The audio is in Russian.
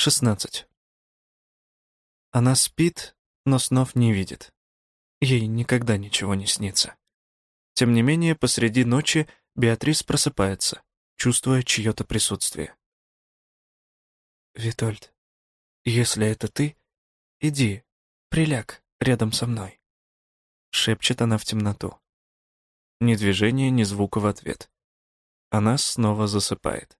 16. Она спит, но снов не видит. Ей никогда ничего не снится. Тем не менее, посреди ночи Беатрис просыпается, чувствуя чье-то присутствие. «Витольд, если это ты, иди, приляг рядом со мной», — шепчет она в темноту. Ни движения, ни звука в ответ. Она снова засыпает.